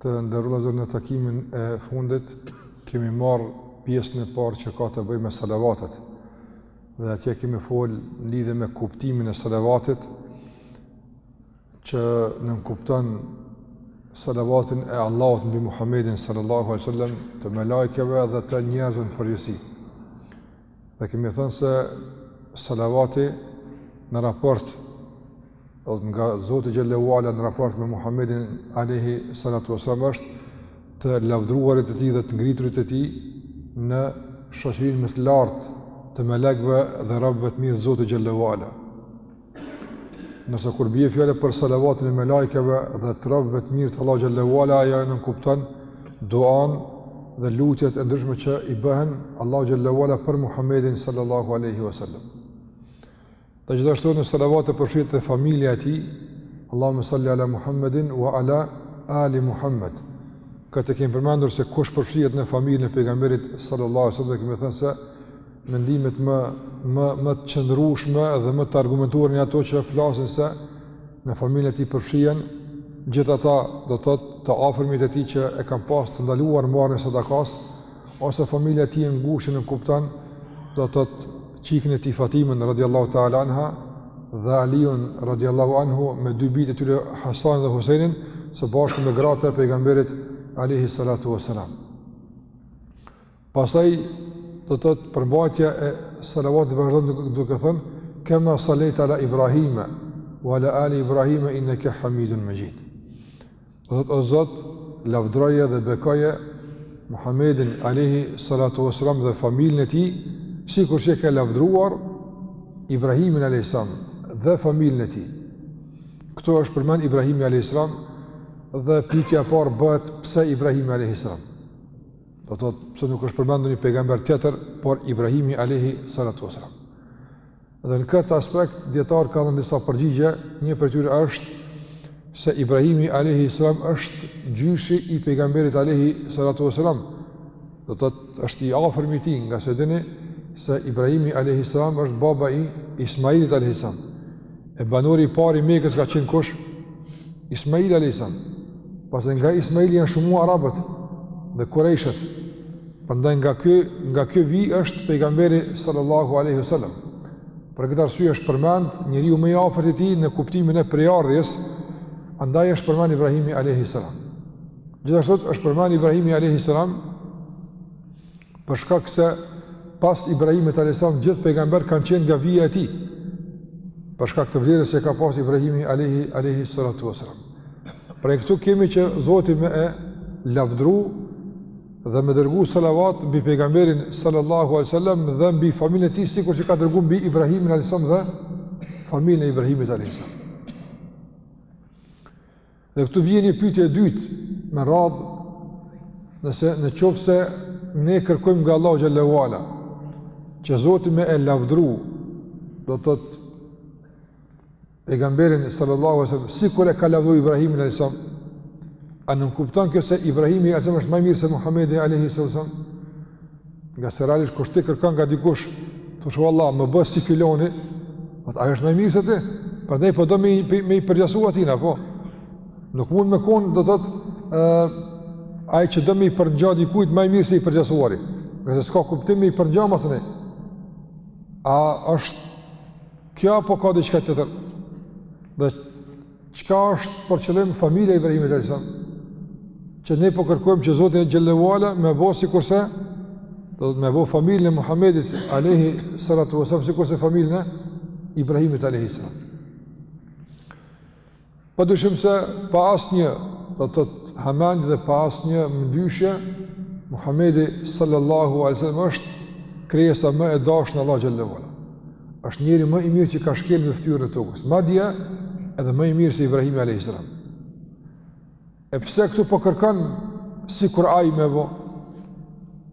Të nderuar vëllezër në takimin e fundit kemi marr pjesën e parë që ka të bëjë me salavatet. Dhe atje kemi fol në lidhje me kuptimin e salavatit që nënkupton salavatin e Allahut mbi Muhammedin sallallahu alaihi wasallam, të melajkeve dhe të njerëzve në përgjithësi. Dhe kemi thënë se salavati në raport nga Zoti xhelle ve ala në raport me Muhammedin alejhi salatu wasalam është të lavdruarit e tij dhe të ngriturit e tij në shoqërinë më të lartë të melekve dhe robëve të mirë të Zotit xhelle ve ala. Ndërsa kur bie fjala për salavatin e melajkeve dhe të robëve të mirë të Allahut xhelle ve ala, ajo e nënkupton duan dhe lutjet e ndryshme që i bëhen Allahut xhelle ve ala për Muhammedin sallallahu aleyhi wa sallam. Dhe gjithashtu në salavate përfshihet dhe familja e tij, Allahume salli ala Muhammedin wa ala ali Muhammed. Këtë kemi përmendur se kush përfshihet në familjen e pejgamberit sallallahu aleyhi wa sallam dhe kemi thënë se mendimet më, më, më të qëndrueshme dhe më të argumentuara janë ato që flasin se në familjen e tij përfshihen gjithë ata do të thotë të afërmit e tij që e kanë pas të ndaluar marrjen e sadakas ose familja e tij e ngushtë nënkupton do të thotë çikën e tij Fatimën radhiyallahu ta'ala anha dhe Aliun radhiyallahu anhu me dy bijtë e tyre Hasanin dhe Husajnin së bashku me gratë e pejgamberit alayhi salatu wasalam Pastaj do të thotë përmbajtja e salavatit vazhdon duke, duke thënë kema salejt ala Ibrahime wa ala ali Ibrahime inna ke hamidun mexhid. Do të thotë o Zot, lavdroje dhe bekoje Muhammedin alihi salatu wasalam dhe familjen e tij, sikur që ke lavdëruar Ibrahimin alihi salam dhe familjen e tij. Këtu është përmend Ibrahimi alihi salam dhe pyetja e parë bëhet pse Ibrahimi alihi salam. Do të thotë pse nuk është përmendur një pejgamber tjetër, por Ibrahimi alayhi salatu wasalam. Dhe në këtë aspekt dijetarët kanë dhënë disa përgjigje, një prej tyre është se Ibrahimi alayhi salam është gjyshi i pejgamberit alayhi salatu wasalam. Do të thotë është i afërm i tij, ngase e dini se Ibrahimi alayhi salam është baba i Ismailit alayhi salam. E banori i parë i Mekës ka qenë kush? Ismail alayhis salam. Pasi nga Ismaili janë shumu arabët dhe kurejshët. Prandaj nga kjo, nga kjo vijë është pejgamberi sallallahu alaihi wasallam. Për këtë arsye është përmend njeriu më i afërt i tij në kuptimin e prejardhjes, andaj është përmend Ibrahimi alayhis salam. Gjithashtu është përmend Ibrahimi alayhis salam për shkak se pas Ibrahimit alayhis salam gjithë pejgamber kanë qenë nga vija e tij. Për shkak të vlerës që ka pas Ibrahimi alayhi alayhi salatu wasalam. Pra e këtu kemi që Zoti me e lavdru dhe me dërgu salavat mbi pejgamberin sallallahu alayhi wasallam dhe mbi familjen e tij sikur që ka dërgu mbi Ibrahimin alayhis salam dhe familjen e Ibrahimit alayhis salam. Dhe këtu vjen një pyetje e dytë me radhë, nëse në qoftë se ne kërkojmë nga Allahu xhelle ue ala që Zoti me e lavdru, do të thotë pejgamberin sallallahu alaihi wasallam sikur e ka lavdru Ibrahimin alayhis salam a nënkupton kjo se Ibrahimi alayhis salam është ma i mirë se Muhamedi alayhis salam Ngase realisht kur ti kërkon nga dikush, thush vallahi me bo si filoni, po ai është ma i mirë se ti. Prandaj po do me i përgjasu atina po. Nuk mund me kon do thotë ai që do me i përngja dikujt ma i mirë se i përgjasuari. Ngase s'ka kuptim me i përngja më thënë. A është kjo apo ka diçka tjetër? Dhe Çka është për qëllim familja e Ibrahimit alayhis salam? Që ne po kërkojmë që Zoti xhelle ue ala me bo sikurse do me bo familjen e Muhamedit alayhi salatu wasallam sikurse familjen e Ibrahimit alayhis salam. Pa dyshim se pa asnjë, do të thotë hamendje dhe pa asnjë mëdyshje, Muhammedi sallallahu alayhi wasallam është krijesa më e dashë në Allah xhelle ue ala. është njeriu më i mirë që ka shkel mi ftyrën e tokës. Madje edhe më i mirë se Ibrahimi alayhis salam. E pse këtu po kërkon sikur ai me bo?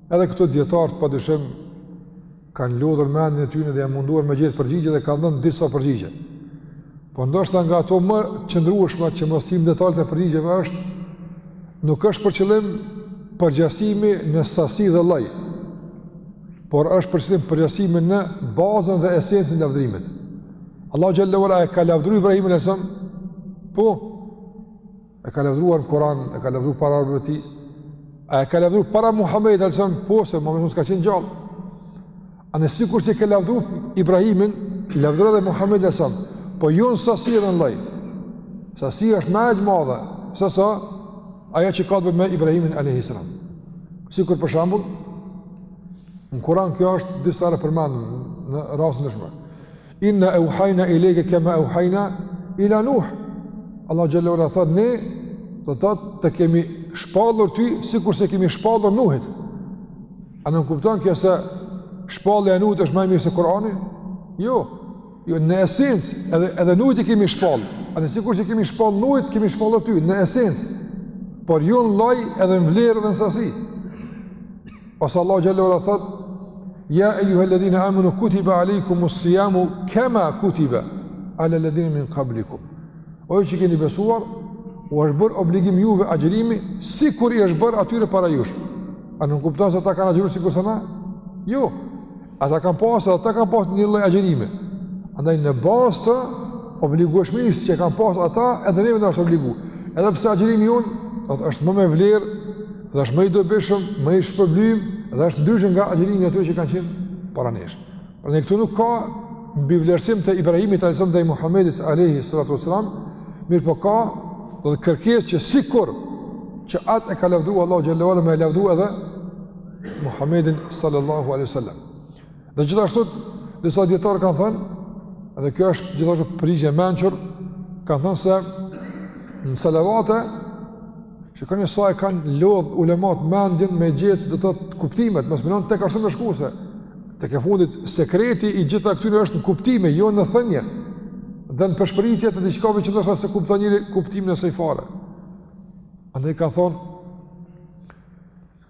Edhe këtu dijetarët pa dyshim kanë lodhur mendjen e tyre dhe janë munduar me gjet përgjigje dhe kanë dhënë disa përgjigje. Po ndoshta nga ato më e qëndrueshme që mos t'him detalet e përgjigjeve është nuk është për qëllim përgjasimi në sasi dhe lloj. por është për qëllim përgjasimi në bazën dhe esencën e lavdërimit. Allahu xhelle ue ala e ka lavdëruar Ibrahimin alayhis salam? Po. E ka lavdëruar në Kur'an, e ka lavdëruar para robve të tij. A e ka lavdëruar para Muhamedit alayhis salam? Po, se Muhamedi s'ka qenë gjallë. E ne sikurse e ka lavdëruar Ibrahimin, lavdëroje dhe Muhamedin alayhis salam. Po jo në sasi dhe në lloj. Sasia është më e madhe se sa ajo që ka të bëjë me Ibrahimin alayhis salam. Sikur për shembull, Në Kur'an kjo është disa herë përmendur në raste të ndryshme. Inna auhayna ilayka kama auhayna ila Nuh. Allah xhelle ue ala thotë ne do të thotë të kemi shpallur ty sikurse i kemi shpallur Nuhit. A nënkupton kjo se shpallja e Nuhit është ma e mirë se Kur'ani? Jo. Jo, në esencë, edhe, edhe Nuhit i kemi shpall. A ne sikur se i kemi shpall Nuhit, kemi shpall dhe ty, në esencë. Por jo në lloj edhe në vlerë dhe në sasi. Ose Allahu xhelle ve ala thotë, Ja ejjuhe ledhine amenu kutiba alejkum usijamu kema kutiba ale ledhine min kablikum. O ju që keni besuar, u është bërë obligim juve agjerimi, sikur i është bërë atyre para jush. A nënkupton se ata kanë agjeru sikur se na? Jo. Ata kanë pasë dhe ata kanë pasë një lloj agjerimi. Andaj në bazë të obligueshmërisë që e kanë pasë ata, edhe neve na është obligu. Edhe pse agjerimi jonë, është më me vlerë, dhe është më i dobishëm, më i shpërblym, dhe është ndryshe nga agjerimi i atyre që kanë qenë para nesh. Pra ne këtu nuk ka mbivlerësim të Ibrahimit alejhi selam ndaj Muhammedit alejhi salatu selam, mirëpo ka do të thotë kërkesë që sikur që atë e ka lavdu Allahu xhelle ve ala me e lavdu edhe Muhammedin sallallahu alaihi wasallam. Dhe gjithashtu disa dijetarë kanë thënë, dhe kjo është gjithashtu përgjigje e mençur, kanë thënë se në salavate që kanë sa e kanë lodh ulemat mendjen me gjet do të thotë kuptimet, mos mendon që veç ashtu me shku se. Tek e fundit sekreti i gjitha këtyre është në kuptime, jo në thënie. Dhe në pëshpëritje të diçka që ndoshta s'e kupton njeri kuptimin e saj fare. Andaj kanë thonë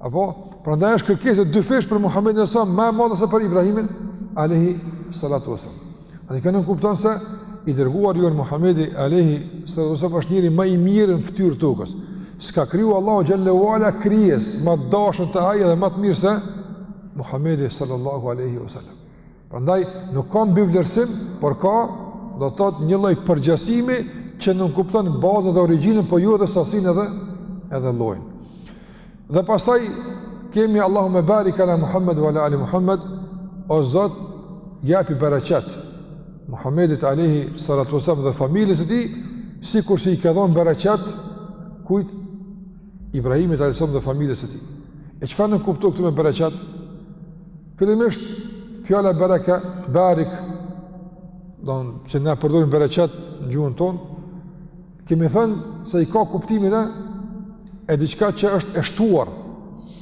Apo, prandaj është kërkesë e dyfishtë për Muhammedin alejhi selam, ma e madhe se për Ibrahimin, alejhi salatu ve selam. Andaj kjo nënkupton se, i dërguari jonë Muhammedi, alejhi salatu ve selam, është njeriu më i mirë në fytyrë të tokës. S'ka kriju Allahu xhelle ve ala krijesë, ma të dashun te Ai dhe ma të mirë se, Muhammedi Sallallahu alejhi ve selem. Prandaj nuk ka mbivlerësim, por ka do të thotë një lloj përgjasimi që nënkupton bazën dhe origjinën, po jo edhe sasinë edhe edhe llojin. Dhe pastaj kemi Allahume barik ala Muhammed wa ala ali Muhammed, o Zot, japi bereqet Muhammedit alayhi salatu wasallam dhe familjes së tij, sikur se i ke dhënë bereqet kujt Ibrahimit alayhi salam dhe familjes së tij. E çfarë nënkupton këtu me bereqet? Fillimisht fjala baraka, barik, don që na përdorim bereqet në gjuhën tonë, kemi thënë se i ka kuptimin e e diçka që është e shtuar,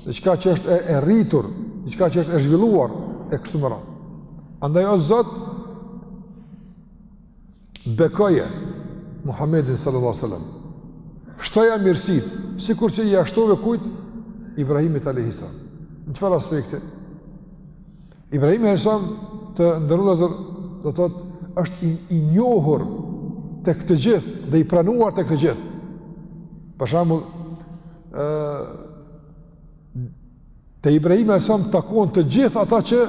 diçka që është e, e rritur, diçka që është e zhvilluar e kështu me radhë. Andaj o Zot Bekoje Muhammedin sallallahu alaihi wasallam. Shtoja mirësitë, sikur që ia shtove kujt Ibrahimit alaihi salam. Në çfarë aspekti? Ibrahimi alaihi salam të nderuar do të thotë është i, i njohur tek të gjithë dhe i pranuar tek të gjithë. Për shembull, ë Te Ibrahim alayhis salam takohen të gjithë ata që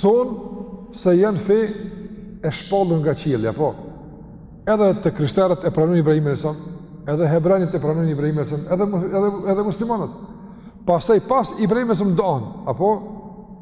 thonë se janë fe e shpallur nga qielli, po edhe të krishterët e pranojnë Ibrahim alayhis salam, edhe hebrenjt e pranojnë Ibrahim alayhis salam, edhe edhe edhe muslimanët. Pastaj pas Ibrahim alayhis salam ndahen, apo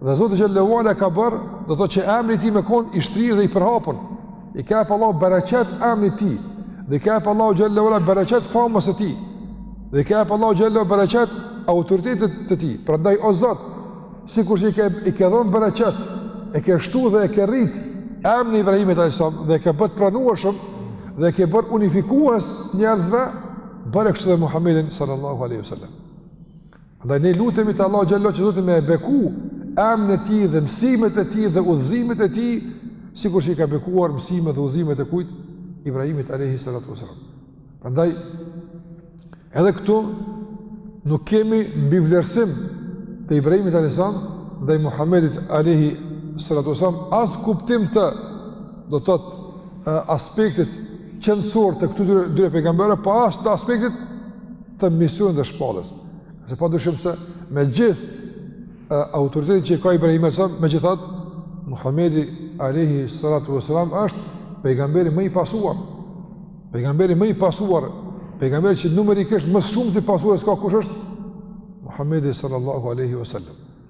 Dhe Zoti xhelle ve ala ka bërë, do të thotë që emri i tij me kon i shtrirë dhe i përhapun, i ka jep Allahu bereqet emrit të tij, dhe i ka jep Allahu xhelle ve ala bereqet famës së tij, dhe i ka jep Allahu xhelle ve ala bereqet autoritetit të tij, prandaj o Zot, sikur që i ke, i ke dhon bereqet, e ke shtu dhe e ke rritë emrin e Ibrahimit a.s. dhe e ke bërë të pranueshëm, dhe e ke bërë unifikues të njerëzve, bëre kështu dhe Muhammedin sallallahu aleyhi sallam. Prandaj ne lutemi te Allahu xhallahu që zoti me e beku emrin e tij dhe mësimet e tij dhe udhëzimet e tij, sikur që i ka bekuar mësimet dhe udhëzimet e kujt Ibrahimit alayhi salatu wasalam. Prandaj edhe këtu nuk kemi mbivlerësim të Ibrahimit alayhi salam ndaj Muhamedit alayhi salatu wasalam as në kuptim të do të thotë aspektit qenësor të këtyre dy pejgamberëve, po as të aspektit të misionit dhe shpalljes. Se pa dyshim se me gjithë autoritetin që e ka Ibrahim a.s. megjithatë, Muhammedi Alehi Salatu Veselam është pejgamberi më i pasuar, pejgamberi më i pasuar, pejgamberi që numerikisht më shumë ti pasues ka kush është, Muhammedi Sallallahu Alehi Veselam.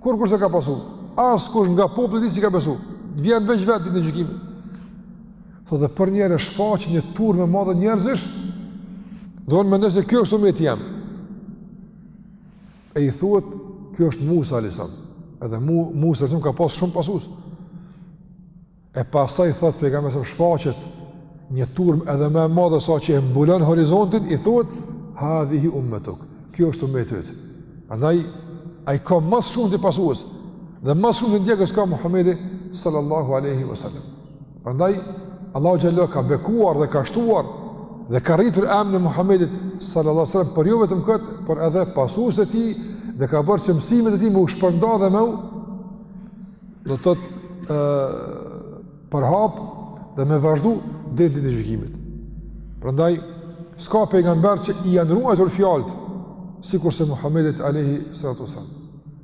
Kurkush s'e ka pasu. Askush nga populli i tij s'i ka besu. Vjen veç vetë ditën e gjykimit. Thot dhe përnjëherë shfaqet një turmë e madhe njerëzish, dhe unë mendoj se kjo është ummeti jem. E i thuhet, kjo është Musa, Alisam. Edhe mu, Musa, Alisam, ka pasë shumë pasues. E pastaj thot pejgamberi sa shfaqet një turmë edhe më e madhe sa që e mbulon horizontin, i thuhet hadhihi ummatuk. Kjo është ummeti yt. Andaj ai ka ma së shumti pasues dhe ma së shumti ndjekës ka Muhamedi sallallahu alaihi wasallam. Prandaj Allahu xhallahu ka bekuar dhe ka shtuar dhe ka rritur emrin e Muhamedit sallallahu alaihi wasallam por jo vetëm kët, por edhe pasuesit e tij dhe ka bërë që mësimet e tij me u shpërnda dhe me Do të thotë ë përhap dhe me vazhdu deri ditën e gjykimit. Prandaj s'ka pejgamber që i janë ruajtur fjalët sikurse Muhamedit alayhi salatu wasallam.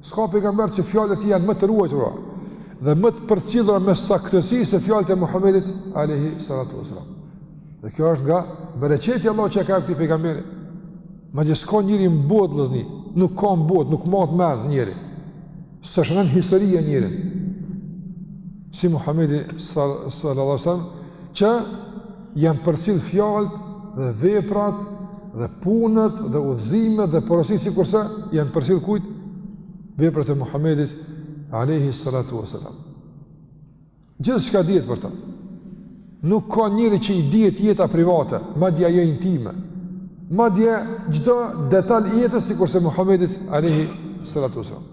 S'ka pejgamber që fjalët i janë më të ruajtura dhe më të përcjellura me saktësi se fjalët e Muhamedit alayhi salatu wasallam. Dhe kjo është nga bereqeti Allahu që ia ka jep këtij pejgamberi. Ma gjithë s'ka njeri n'botë vllazni, nuk ka n'botë, nuk mban mend njeri. S'e shënon historia njerin, si Muhammedi s.a.s. që janë përcjell fjalët dhe veprat dhe punët dhe udhëzimet dhe porositë sikurse janë përcjell kujt veprat e Muhammedit a.s. Gjithçka dihet për ta. Nuk ka njeri që i dihet jeta private, madje ajo intime. Madje çdo detal i jetës sikurse Muhammedit alejhi salatu uasalam.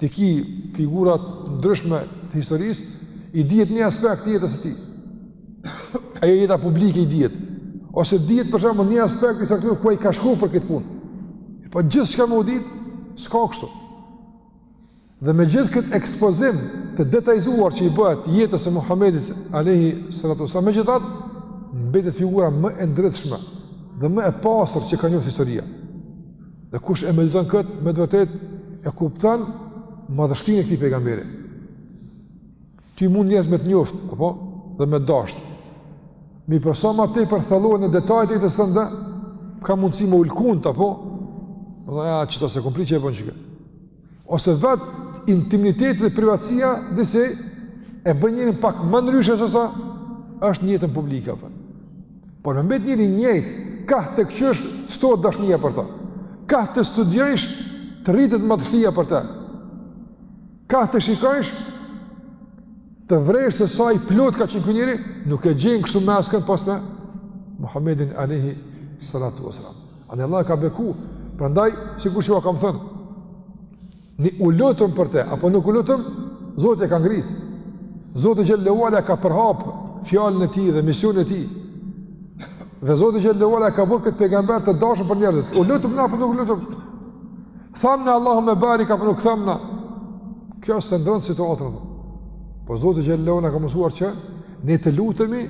Ti ki figura t'ndryshme të historisë, i dihet një aspekt i jetës së tij. Ajo jeta publike i dihet. Ose dihet për shembull një aspekt i caktuar ku ai ka shku për këtë punë. Po gjithçka me u ditë, s'ka kështu. Dhe me gjithë këtë ekspozim të detajzuar që i bëhet jetës së Muhammedit alejhi salatu uasalam, megjithatë, mbetet figura më e ndritshme dhe më e pastër që ka njoftë historia. Dhe kush e mediton këtë, me të vërtetë, e kupton madhështinë e këtij pejgamberi. Ty mund njerëzit me të njoftë, apo? dhe me dashtë. Mirëpo sa ma tepër thellohen në detajet e këto sende, ka mundësi me u lëkundë, apo? Dhe, ja, që ta se kompli që e bënë që këtë. ose vetë intimiteti dhe privatësia disi e bën njerin pak më ndryshe se sa është në jetën publike apo. Por me mbet njeri i njëjtë, ka të këqyrsh shtohet dashnia për ta. Ka të studiojsh të rritet madhështia për ta. Ka të shikojsh të vrejsh se sa i plotë ka qenë ky njeri, nuk e gjen kështu me askënd pos me Muhammedin alayhi salatu wasalam. Andaj Allahu e ka beku, prandaj, sikur që ua kam thënë, ne u lutëm për te, apo nuk u lutëm, Zoti e ka ngritë. Zoti xhelle ue ala e ka përhapë fjalën e tij dhe misionin e tij. Dhe Zoti xhelle ue ala e ka bërë këtë pejgamber të dashun për njerëzit. U lutëm na, apo nuk u lutëm. Thamë na Allahumme barik, apo nuk thamë na. Kjo s'e ndërron situatën. Po Zoti xhelle ue ala ka mësuar që ne të lutemi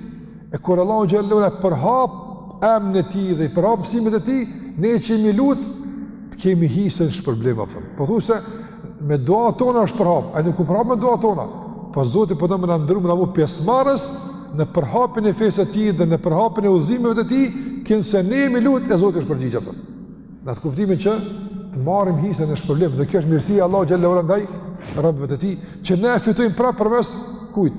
E kur Allahu xhelle ue ala përhap emrin e tij dhe përhap mësimet e tij, ne që jemi lut, të kemi hise në shpërblim apo. Po thu se me duatë tona është përhap, ai nuk u përhap me duatë tona. Po Zoti po do me na nderu, me na bo pjesëmarrës në përhapjen e fesë së tij dhe në përhapjen e udhëzimeve të tij, kinse ne jemi lut e Zoti është përgjigj apo. Në atë kuptim që të marrim hisen e shpërblimit dhe kjo është mirësia e Allahut xhelle ue ala ndaj robërve të tij që ne fitojmë prapë përmes kujt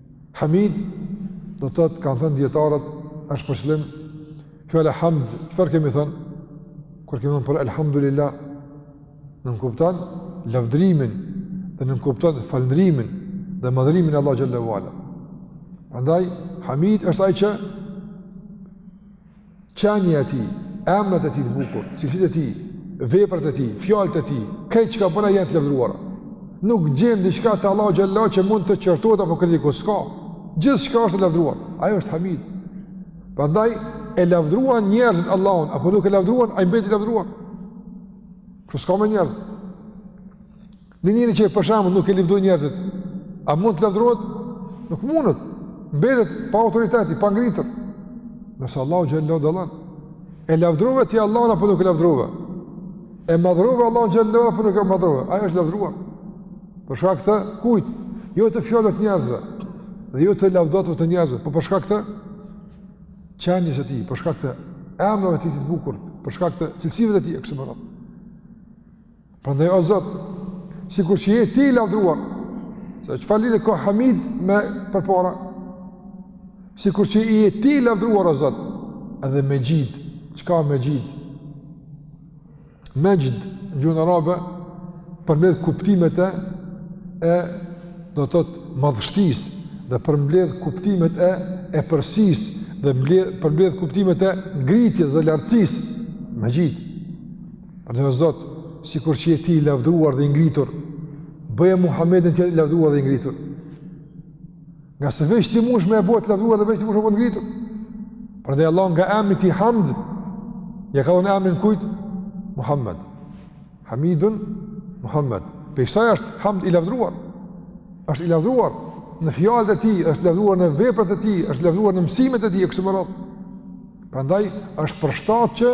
Hamid, do të thotë, kanë thënë dijetarët, është për qëllim, fjala hamd, çfarë kemi thënë? Kur kemi thënë për elhamdulillah, nënkupton lavdrimin, dhe nënkupton falëndrimin, dhe madhërimin e Allahut xhelle ue ala. Prandaj, Hamid është ai që Qenia e tij, emrat e tij të bukur, cilësitë e tij, veprat e tij, fjalët e tij, krejt çka bën ai janë të lavdëruara. Nuk gjen diçka te Allahu xhallahu që mund të qortohet apo kritikohet, s'ka. Gjithçka është e lavdëruar. Ai është Hamid. Prandaj e lavdëruan njerëzit Allahun, apo nuk e lavdëruan, ai mbeti i lavdëruar. Kështu s'ka me njerëzit. Një njeri që për shembull nuk e lëvdojnë njerëzit, a mund të lavdërohet? Nuk mundet. Mbetet pa autoritet, i pangritur. Nëse Allahu xhallahu dallon, e lavdërove ti Allahun apo nuk e lavdërove? E madhrove Allahun xhallahu apo nuk e madhrove? Ai është i lavdëruar. Për shkak të kujt? Jo të fjalëve të njerëzve. Dhe jo të lavdatave të njerëzve, po për shkak të qenies së tij, për shkak të emrave të tij të bukur, për shkak të cilësive të tij e kështu me radhë. Prandaj o Zot, sikur që je ti i lavdruar, se çfarë lidhje ka Hamid me përpara? Sikur që je ti i lavdruar o Zot, edhe Mexhid, çka Mexhid? Mexhd në gjuhën arabe përmbledh kuptimet e e do të thotë madhështisë dhe përmbledh kuptimet e epërsisë dhe përmbledh kuptimet e ngritjes dhe lartësisë, Mexhid. Prandaj o Zot, sikur që je ti i lavdruar dhe i ngritur, bëje Muhammedin të jetë i lavdruar dhe i ngritur. Ngase veç ti mush me e bo të lavdruar dhe veç ti mush me e bo të ngritur. Prandaj Allahu nga emri i tij hamd, ia ka dhënë emrin kujt? Muhammed. Hamidun Muhammed. Prej kësaj është hamd i lavdruar. është i lavdruar në fjalët e tij, është lavdruar në veprat e tij, është lavdruar në mësimet e tij, e kështu me radhë. Prandaj është përshtat që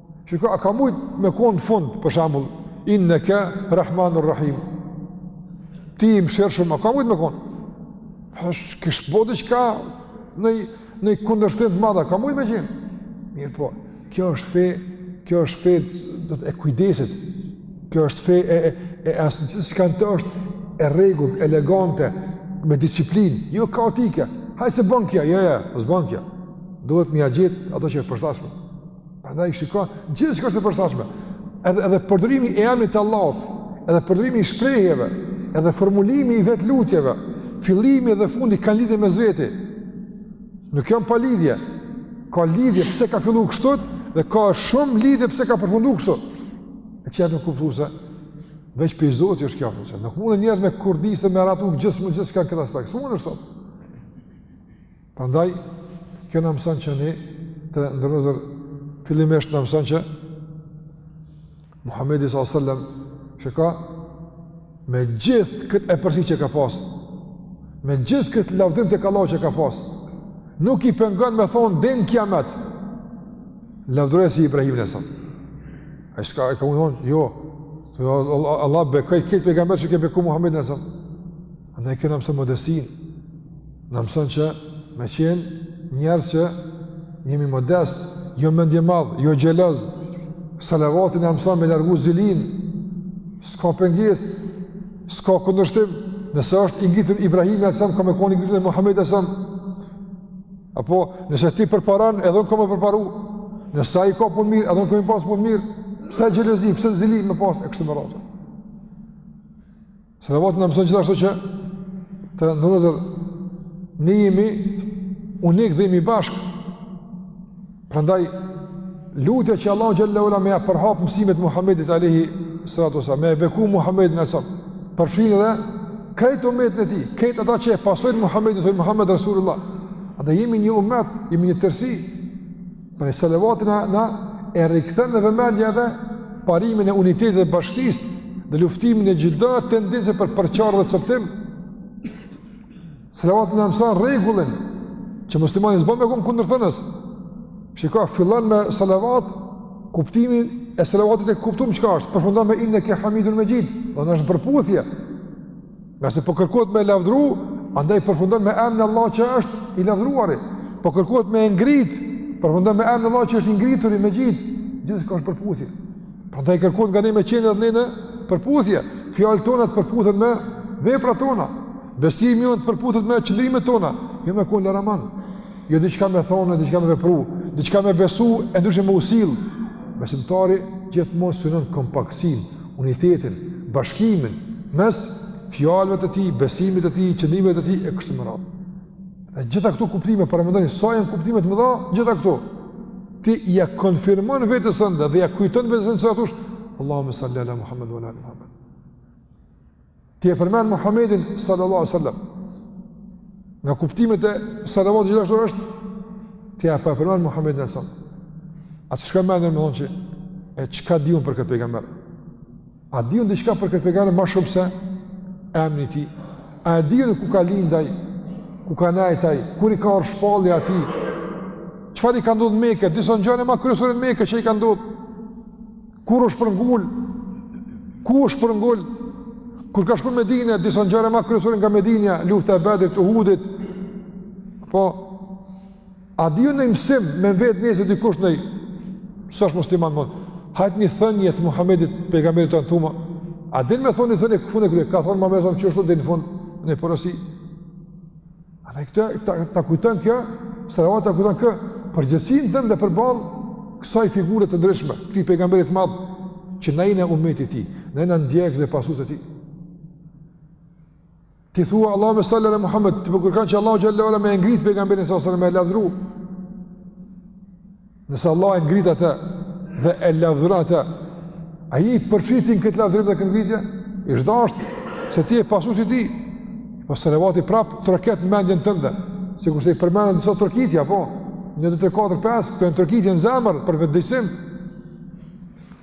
Shiko, a ka mujt me konë në fund, për shembull, inneke, Rahmanur Rahim, ti i mëshirshëm, a ka mujt me konë? Kish bo diçka, ndonjë kundërshtim të madh, ka mujt me qenë? Mirëpo, kjo është fe, kjo është fe do të thotë e kujdesit, kjo është fe e, e, e asaj që është e rregullt, elegante, me disiplinë, jo kaotike, hajt se bon kjo, jo, jo, s'bon kjo, duhet me ia gjet atë që është e përshtatshme. Prandaj shiko, gjithçka është e përshtatshme. Edhe edhe përdorimi i emrit të Allahut, edhe përdorimi i shprehjeve, edhe formulimi i vet lutjeve, fillimi dhe fundi kanë lidhje mes veti. Nuk janë pa lidhje. Ka lidhje pse ka filluar kështu dhe ka shumë lidhje pse ka përfunduar kështu. E qetu kupton se veç prej Zoti është kjo se nuk mund njerëz me kurdisë me ratu gjithmonë gjithçka në këtë aspekt. S'mundet. Prandaj kjo na mëson që ne të nderuar fillimisht na mëson që Muhamedi sallallahu alaihi wasallam se ka me gjithë këtë epërsi që ka pas, me gjithë këtë lavdrim tek Allahu që ka pas, nuk i pengon me thonë deri n'kiamet, lavdroje si Ibrahimin alayhis salam. Ai s'ka, ego me thonë, jo, Allah, Allah bekoje këtë pejgamber si ke beku Muhammedin alayhis salam. Andaj kjo na mëson modestin. Na mëson që me qenë njerëz që jemi modest, jo mendje madh, jo xheloz. Salavati na mëson me largu zilin. S'ka pengesë, s'ka kundërshtim. Nëse është i ngritur Ibrahim alayhis salam, ka me kon i ngritur edhe Muhamedi alayhis salam. Apo nëse ti përparon, edhe unë kam me përparu. Nëse ai ka punë mirë, edhe unë kam me pas punë mirë. Pse xhelozi, pse zili me pas e kështu me radhë. Salavati na mëson gjithashtu që të nderuar ne jemi unik dhe jemi bashk. Prandaj lutja që Allahu xhelle ue ala me ia përhap mësimet Muhamedit alayhi salatu wasallam, me e beku Muhamedin alayhis salam, përfshin edhe krejt umetin e tij, krejt ata që e pasojnë Muhamedin, thonë Muhammed Rasulullah. Andaj jemi një umet, jemi një tërësi. Pra salavati na e rikthen në vëmendje edhe parimin e unitetit dhe bashkësisë dhe luftimin e çdo tendence për përçarje dhe coptim. Salavati na mëson rregullin që muslimani s'bën me kon kundërthënës. Shiko fillon me salavat kuptimin e salavatit e kuptuam çka është, përfundon me inne ke Hamidun Majid, do të thotë është përputhje. Ngase po kërkohet me lavdru, andaj përfundon me emrin e Allahut që është i lavdruari. Po kërkohet me ngrit, përfundon me emrin e Allahut që është i ngrituri, Majid. Gjithçka është përputhje. Prandaj kërkohet nga ne me qenë edhe ne në përputhje. Fjalët tona të përputhen me veprat tona. Besimi jonë të përputhet me qëndrimet tona. Jo me konë laraman. jo diçka me thonë, diçka me vepru, diçka me besu, e ndryshe me u sill. Besimtari gjithmonë synon kompaktësinë, unitetin, bashkimin, mes fjalëve të tij, besimit të tij, qëndrimeve të tij, e kështu me radhë. Dhe gjitha këto kuptime, paramendoni, sa janë kuptime të mëdha, gjitha këto ti ja konfirmon vetes sënde dhe ja kujton vetes sënde sa herë thush, Allahume salli ala Muhammed, wa ala ali Muhammed. Ti e përmend Muhamedin sallallahu alaihi wasallam. Nga kuptimet e salavatit gjithashtu është ti po e përmend Muhamedin sallallahu alaihi wasallam. A të shkon mendja me thonë që e çka di un për këtë pejgamber. A di un diçka për këtë pejgamber më shumë se emri i tij? A di un ku ka lind ai? Ku ka nejt ai? Kur i ka ardhur shpallja atij? Çfarë i ka ndodhur në Mekë? Disa ngjarje më kryesore në Mekë që i kanë ndodhur. Kur u shpërngul? Ku u shpërngul? Kur ka shkuar në Medinë, disa ngjarje më kryesore nga Medina, lufta e Bedrit, Uhudit. Po a di unë naj mësim, me m'vet nesër dikush, naj s'është musliman. Hajt një thënje të Muhamedit pejgamberit tand thuma. A din me thonë një thënje fund e krye? Ka thonë ma mëson qysh deri në fund naj porosi. Dhe këtë ta, ta kujton kjo, salavati ta kujton këtë përgjegjësinë tënde përballë kësaj figure të ndritshme, këtij pejgamberit madh, që na jena umeti i tij, na jena ndjekës dhe pasusit e tij. Ti thua Allahume salli ala Muhammed, ti po kërkon që Allahu xhelle ue ala me ngritë pejgamberin sallallahu alejhi selem e me lavdëru. Nëse Allahu e ngrit atë dhe e lavdëron atë, a je i përfshi ti n'këtë lavdërim dhe këtë ngritje? I shdashtë, se ti je pasusi i tij, po salavati prapë troket në mendjen tënde, sikurse i përmendëm disa trokitje, po, një, dy, tre, katër, pesë, këto janë trokitje në zemër, për vetëdijesim,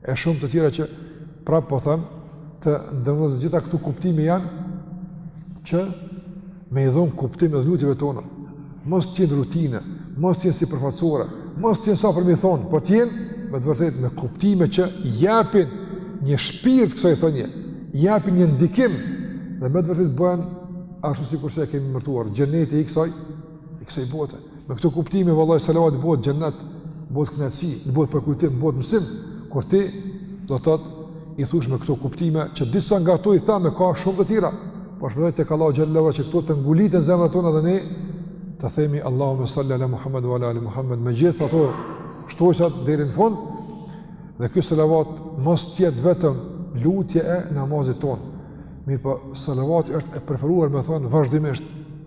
E shumë të tjera që prapë po them, të nderuar vëllezër, gjitha këto kuptime janë që me i dhonë kuptim edhe lutjeve tona. Mos të jenë rutine, mos të jenë sipërfaqësore, mos të jenë sa për m'i thonë, po të jenë me të vërtet me kuptime që japin një shpirt kësaj thënje, japin një ndikim dhe me të vërtet bëhen ashtu sikurse e kemi emërtuar, xhenneti i kësaj, i kësaj bote. Me këto kuptime, vallahi, salavati bëhet xhennet, bëhet knaqësi, bëhet përkujtim, bëhet mësim, kur ti do t'i thush me këto kuptime, që disa nga to i thamë, ka shumë të tjera, por shpresoj tek Allahu xhelle ue ala që këto të nguliten n'zemrat tona dhe ne të themi Allahume salli ala Muhammed wa ala ali Muhammed, me gjithë ato shtojcat deri në fund, dhe ky salavat mos të jetë vetëm lutje e namazit tonë, mirëpo salavati është e preferuar me thonë vazhdimisht,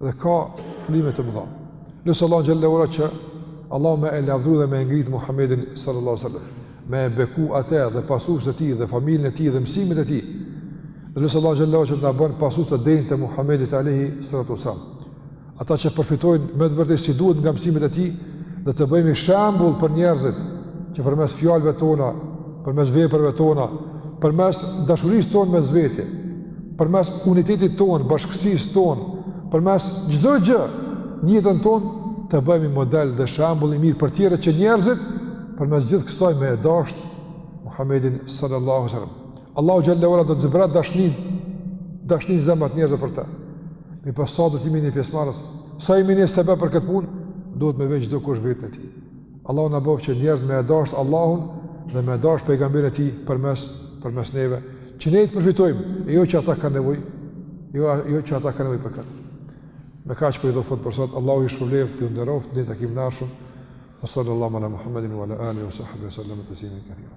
Dhe ka shpërblime të mëdha. Lus Allahun xhelle ue ala që Allahu me e lavdëru dhe me e ngritë Muhammedin sallallahu sallam. Me e beku atë dhe pasusit e tij dhe familjen e tij dhe mësimet e tij. Dhe lus Allahun xhelle ue ala që të na bën pasus të denjë të Muhammedit alejhi salatu ue selam. Ata që përfitojnë me të vërtetë si duhet nga mësimet e tij dhe të bëhemi shembull për njerëzit që përmes fjalëve tona, përmes veprave tona, përmes dashurisë tonë mes veti, përmes unitetit tonë, bashkësisë tonë, përmes çdo gjë në jetën tonë të bëhemi model dhe shembull i mirë për tjerët që njerëzit përmes gjithë kësaj me e dashtë Muhammedin sallallahu alaihi wasallam. Allahu xhelle ue ala do të zbret dashninë, dashninë n'zemrat e njerëzve për të. Mirëpo sa do të jemi ne pjesëmarrës, sa jemi ne sebep për këtë punë, duhet me vet çdokush veten e tij. Allahu na boftë që njerëz me e dashtë Allahun dhe me e dashtë pejgamberin e tij përmes përmes neve, që ne të përfitojmë, e jo që ata kanë nevojë, jo jo që ata kanë nevojë për këtë. Me kaq po i jap fund për sot, Allahu ju shpërbleftë, ju nderoftë, në takim të ardhshëm. Wa sallallahu ala Muhammedin wa ala alihi wa sahbihi wa sallama tasliman kathira.